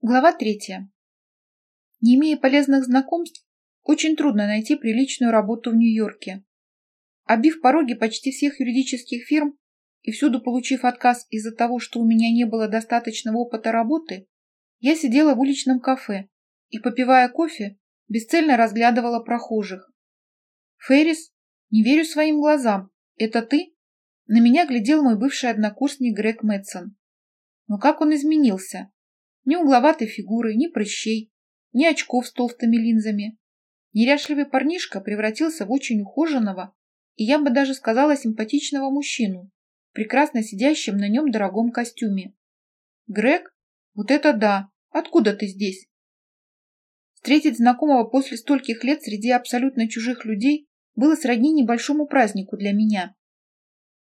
Глава третья. Не имея полезных знакомств, очень трудно найти приличную работу в Нью-Йорке. Обив пороги почти всех юридических фирм и всюду получив отказ из-за того, что у меня не было достаточного опыта работы, я сидела в уличном кафе и, попивая кофе, бесцельно разглядывала прохожих. «Феррис, не верю своим глазам. Это ты?» На меня глядел мой бывший однокурсник Грег Мэтсон. Но как он изменился? Ни угловатой фигуры, ни прыщей, ни очков с толстыми линзами. Неряшливый парнишка превратился в очень ухоженного и, я бы даже сказала, симпатичного мужчину, прекрасно сидящим на нем дорогом костюме. «Грег? Вот это да! Откуда ты здесь?» Встретить знакомого после стольких лет среди абсолютно чужих людей было сродни небольшому празднику для меня.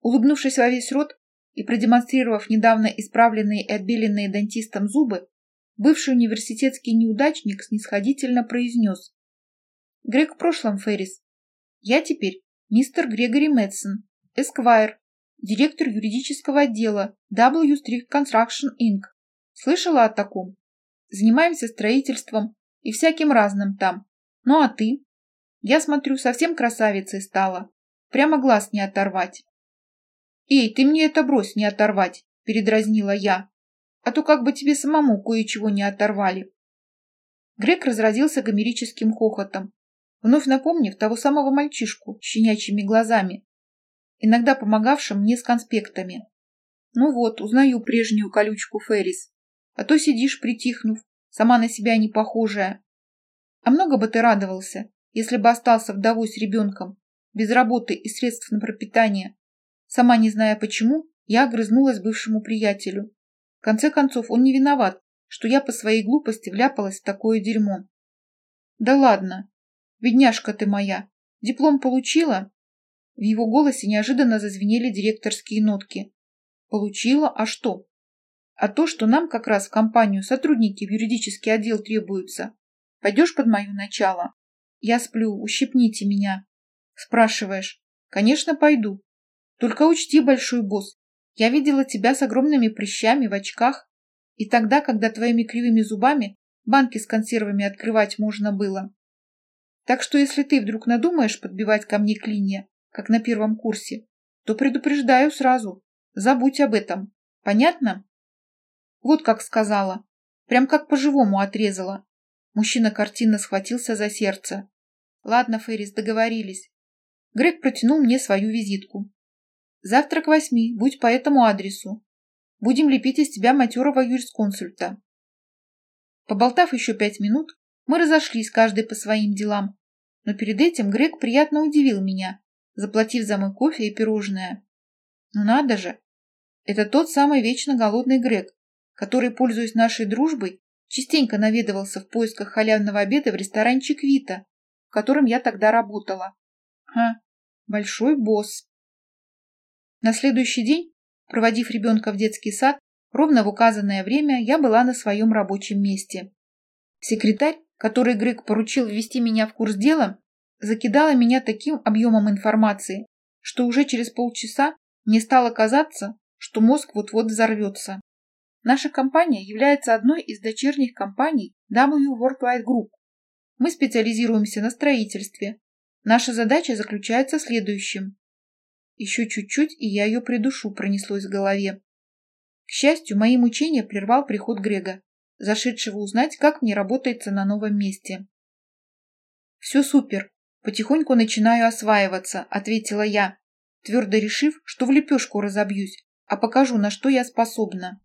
Улыбнувшись во весь рот и продемонстрировав недавно исправленные и отбеленные дантистом зубы, Бывший университетский неудачник снисходительно произнес. «Грег в прошлом, Феррис. Я теперь мистер Грегори Мэтсон, эсквайр, директор юридического отдела W Street Construction Inc. Слышала о таком? Занимаемся строительством и всяким разным там. Ну а ты? Я смотрю, совсем красавицей стала. Прямо глаз не оторвать. «Эй, ты мне это брось не оторвать!» – передразнила я, а то как бы тебе самому кое-чего не оторвали. Грек разразился гомерическим хохотом, вновь напомнив того самого мальчишку с щенячьими глазами, иногда помогавшим мне с конспектами. Ну вот, узнаю прежнюю колючку Феррис, а то сидишь притихнув, сама на себя не похожая. А много бы ты радовался, если бы остался вдовой с ребенком, без работы и средств на пропитание. Сама не зная почему, я огрызнулась бывшему приятелю. Конце концов, он не виноват, что я по своей глупости вляпалась в такое дерьмо. Да ладно, бедняжка ты моя, диплом получила? В его голосе неожиданно зазвенели директорские нотки. Получила, а что? А то, что нам как раз в компанию сотрудники в юридический отдел требуются. Пойдешь под мое начало? Я сплю, ущипните меня. Спрашиваешь. Конечно, пойду. Только учти, большой босс, я видела тебя с огромными прыщами в очках, и тогда, когда твоими кривыми зубами банки с консервами открывать можно было. Так что если ты вдруг надумаешь подбивать ко мне клинья, как на первом курсе, то предупреждаю сразу. Забудь об этом. Понятно? Вот как сказала. Прям как по-живому отрезала. Мужчина картинно схватился за сердце. Ладно, Феррис, договорились. Грег протянул мне свою визитку. Завтра к восьми, будь по этому адресу. Будем лепить из тебя матерого юрисконсульта. Поболтав еще пять минут, мы разошлись каждый по своим делам, но перед этим Грег приятно удивил меня, заплатив за мой кофе и пирожное. Ну надо же! Это тот самый вечно голодный Грег, который, пользуясь нашей дружбой, частенько наведывался в поисках халявного обеда в ресторанчик Вита, в котором я тогда работала. Ха, большой босс. На следующий день, проводив ребенка в детский сад, ровно в указанное время я была на своем рабочем месте. Секретарь, который Грег поручил ввести меня в курс дела, закидала меня таким объемом информации, что уже через полчаса мне стало казаться, что мозг вот-вот взорвется. Наша компания является одной из дочерних компаний W Worldwide Group. Мы специализируемся на строительстве. Наша задача заключается в следующем. Еще чуть-чуть, и я ее придушу, пронеслось в голове. К счастью, мои мучения прервал приход Грега, зашедшего узнать, как мне работается на новом месте. «Все супер. Потихоньку начинаю осваиваться», — ответила я, твердо решив, что в лепешку разобьюсь, а покажу, на что я способна.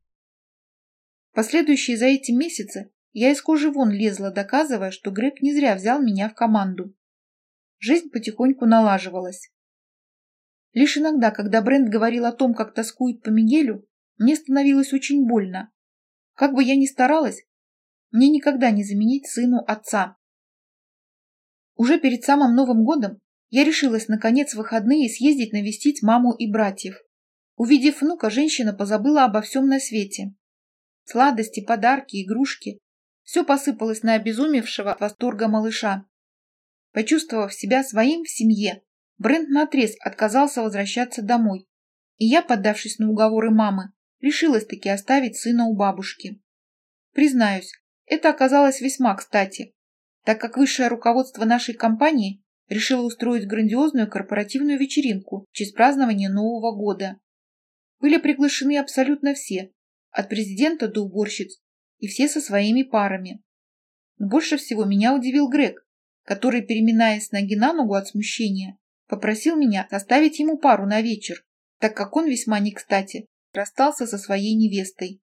Последующие за эти месяцы я из кожи вон лезла, доказывая, что Грег не зря взял меня в команду. Жизнь потихоньку налаживалась. Лишь иногда, когда Брент говорил о том, как тоскует по Мигелю, мне становилось очень больно. Как бы я ни старалась, мне никогда не заменить сыну отца. Уже перед самым Новым годом я решилась наконец в выходные съездить навестить маму и братьев. Увидев внука, женщина позабыла обо всем на свете. Сладости, подарки, игрушки – все посыпалось на обезумевшего от восторга малыша. Почувствовав себя своим в семье, Брент наотрез отказался возвращаться домой, и я, поддавшись на уговоры мамы, решилась таки оставить сына у бабушки. Признаюсь, это оказалось весьма кстати, так как высшее руководство нашей компании решило устроить грандиозную корпоративную вечеринку в честь празднования Нового года. Были приглашены абсолютно все, от президента до уборщиц, и все со своими парами. Но больше всего меня удивил Грег, который, переминаясь ноги на ногу от смущения, попросил меня составить ему пару на вечер, так как он весьма не кстати расстался со своей невестой.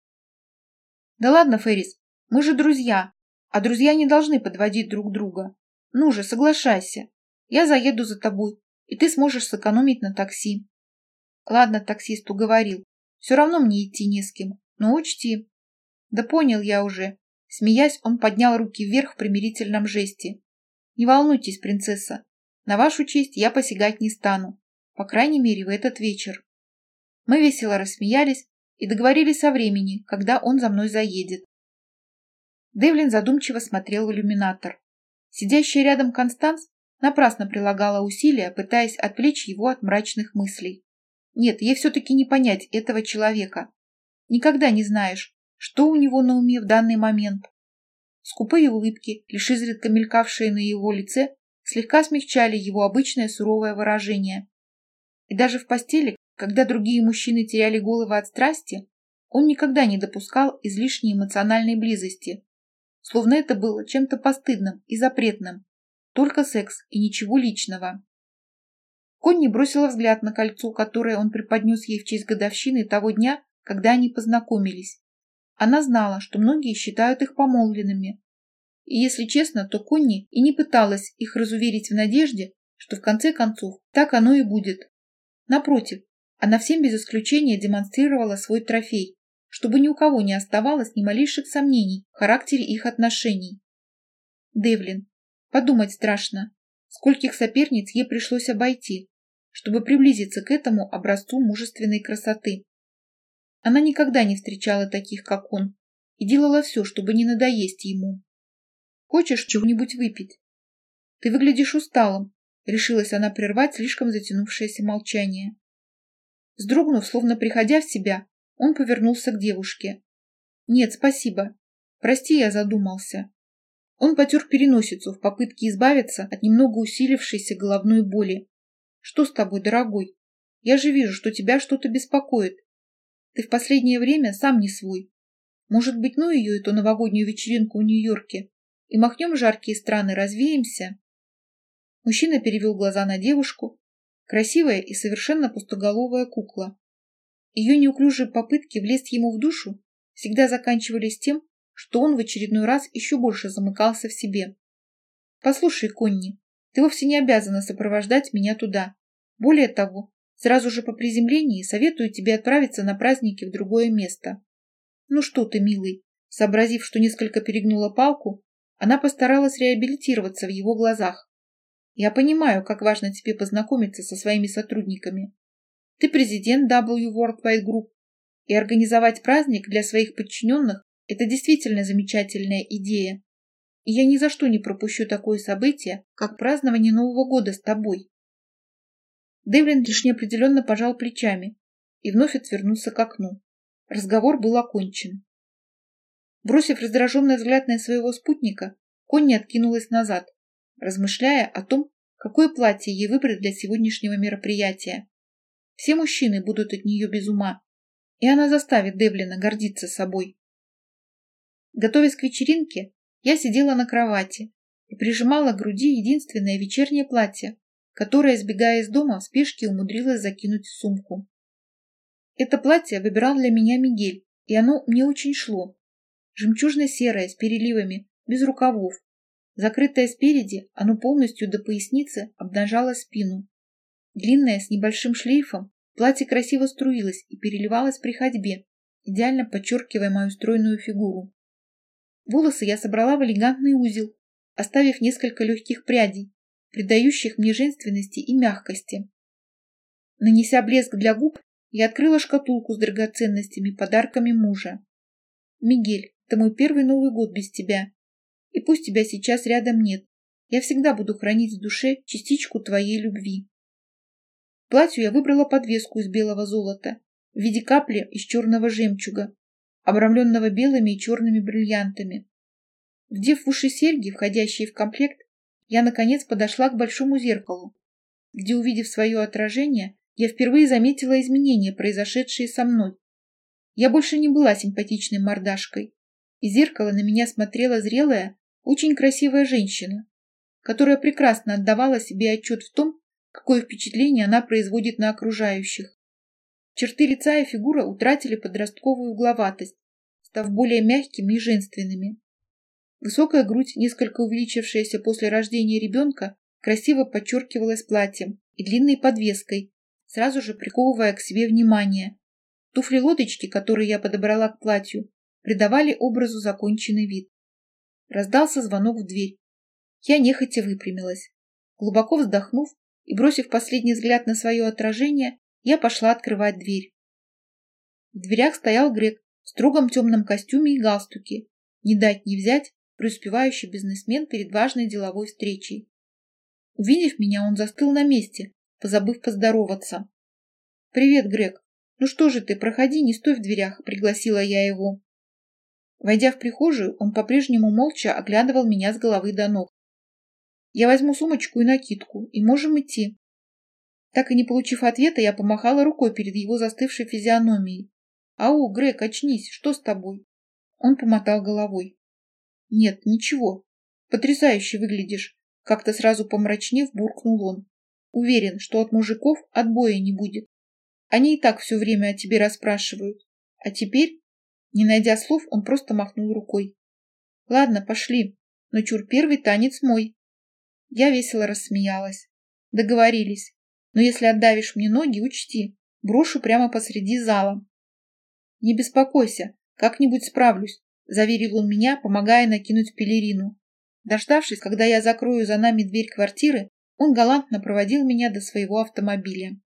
Да ладно, Феррис, мы же друзья, а друзья не должны подводить друг друга. Ну же, соглашайся. Я заеду за тобой, и ты сможешь сэкономить на такси. Ладно, таксист уговорил. Все равно мне идти не с кем. Но учти. Да понял я уже. Смеясь, он поднял руки вверх в примирительном жесте. Не волнуйтесь, принцесса. На вашу честь я посягать не стану. По крайней мере, в этот вечер. Мы весело рассмеялись и договорились о времени, когда он за мной заедет. Девлин задумчиво смотрел в иллюминатор. Сидящая рядом Констанс напрасно прилагала усилия, пытаясь отвлечь его от мрачных мыслей. Нет, ей все-таки не понять этого человека. Никогда не знаешь, что у него на уме в данный момент. Скупые улыбки, лишь изредка мелькавшие на его лице, слегка смягчали его обычное суровое выражение. И даже в постели, когда другие мужчины теряли головы от страсти, он никогда не допускал излишней эмоциональной близости, словно это было чем-то постыдным и запретным. Только секс и ничего личного. Конни бросила взгляд на кольцо, которое он преподнес ей в честь годовщины того дня, когда они познакомились. Она знала, что многие считают их помолвленными. И если честно, то Конни и не пыталась их разуверить в надежде, что в конце концов так оно и будет. Напротив, она всем без исключения демонстрировала свой трофей, чтобы ни у кого не оставалось ни малейших сомнений в характере их отношений. Девлин. Подумать страшно, скольких соперниц ей пришлось обойти, чтобы приблизиться к этому образцу мужественной красоты. Она никогда не встречала таких, как он, и делала все, чтобы не надоесть ему. «Хочешь чего-нибудь выпить?» «Ты выглядишь усталым», — решилась она прервать слишком затянувшееся молчание. Сдрогнув, словно приходя в себя, он повернулся к девушке. «Нет, спасибо. Прости, я задумался». Он потер переносицу в попытке избавиться от немного усилившейся головной боли. «Что с тобой, дорогой? Я же вижу, что тебя что-то беспокоит. Ты в последнее время сам не свой. Может быть, ну ее, эту новогоднюю вечеринку в Нью-Йорке, и махнем жаркие страны, развеемся?» Мужчина перевел глаза на девушку. Красивая и совершенно пустоголовая кукла. Ее неуклюжие попытки влезть ему в душу всегда заканчивались тем, что он в очередной раз еще больше замыкался в себе. «Послушай, Конни, ты вовсе не обязана сопровождать меня туда. Более того, сразу же по приземлении советую тебе отправиться на праздники в другое место». «Ну что ты, милый?» Сообразив, что несколько перегнула палку, она постаралась реабилитироваться в его глазах. «Я понимаю, как важно тебе познакомиться со своими сотрудниками, ты президент W Worldwide Group, и организовать праздник для своих подчиненных – это действительно замечательная идея. И я ни за что не пропущу такое событие, как празднование Нового года с тобой. Девлин лишь неопределенно пожал плечами и вновь отвернулся к окну. Разговор был окончен. Бросив раздраженный взгляд на своего спутника, Конни откинулась назад, размышляя о том, какое платье ей выбрать для сегодняшнего мероприятия. Все мужчины будут от нее без ума, и она заставит Девлина гордиться собой. Готовясь к вечеринке, я сидела на кровати и прижимала к груди единственное вечернее платье, которое, сбегая из дома, в спешке умудрилась закинуть в сумку. Это платье выбирал для меня Мигель, и оно мне очень шло. Жемчужно-серое, с переливами, без рукавов. Закрытое спереди, оно полностью до поясницы обнажало спину. Длинное, с небольшим шлейфом, платье красиво струилось и переливалось при ходьбе, идеально подчеркивая мою стройную фигуру. Волосы я собрала в элегантный узел, оставив несколько легких прядей, придающих мне женственности и мягкости. Нанеся блеск для губ, я открыла шкатулку с драгоценностями, подарками мужа. «Мигель, это мой первый Новый год без тебя. И пусть тебя сейчас рядом нет, я всегда буду хранить в душе частичку твоей любви» платью я выбрала подвеску из белого золота в виде капли из черного жемчуга. обрамленного белыми и черными бриллиантами. Вдев в уши серьги, входящие в комплект, я, наконец, подошла к большому зеркалу, где, увидев свое отражение, я впервые заметила изменения, произошедшие со мной. Я больше не была симпатичной мордашкой. Из зеркала на меня смотрела зрелая, очень красивая женщина, которая прекрасно отдавала себе отчет в том, какое впечатление она производит на окружающих. Черты лица и фигура утратили подростковую угловатость, став более мягкими и женственными. Высокая грудь, несколько увеличившаяся после рождения ребенка, красиво подчеркивалась платьем и длинной подвеской, сразу же приковывая к себе внимание. Туфли-лодочки, которые я подобрала к платью, придавали образу законченный вид. Раздался звонок в дверь. Я нехотя выпрямилась. Глубоко вздохнув и бросив последний взгляд на свое отражение, я пошла открывать дверь. В дверях стоял Грек в строгом темном костюме и галстуке. Не дать не взять преуспевающий бизнесмен перед важной деловой встречей. Увидев меня, он застыл на месте, позабыв поздороваться. «Привет, Грег. Ну что же ты, проходи, не стой в дверях», — пригласила я его. Войдя в прихожую, он по-прежнему молча оглядывал меня с головы до ног. «Я возьму сумочку и накидку, и можем идти». Так и не получив ответа, я помахала рукой перед его застывшей физиономией. «Ау, Грег, очнись, что с тобой?» Он помотал головой. «Нет, ничего. Потрясающе выглядишь», — как-то сразу помрачнев, буркнул он. «Уверен, что от мужиков отбоя не будет. Они и так все время о тебе расспрашивают. А теперь не найдя слов, он просто махнул рукой. «Ладно, пошли, но чур первый танец мой». Я весело рассмеялась. Договорились. Но если отдавишь мне ноги, учти, брошу прямо посреди зала. Не беспокойся, как-нибудь справлюсь, заверил он меня, помогая накинуть пелерину. Дождавшись, когда я закрою за нами дверь квартиры, он галантно проводил меня до своего автомобиля.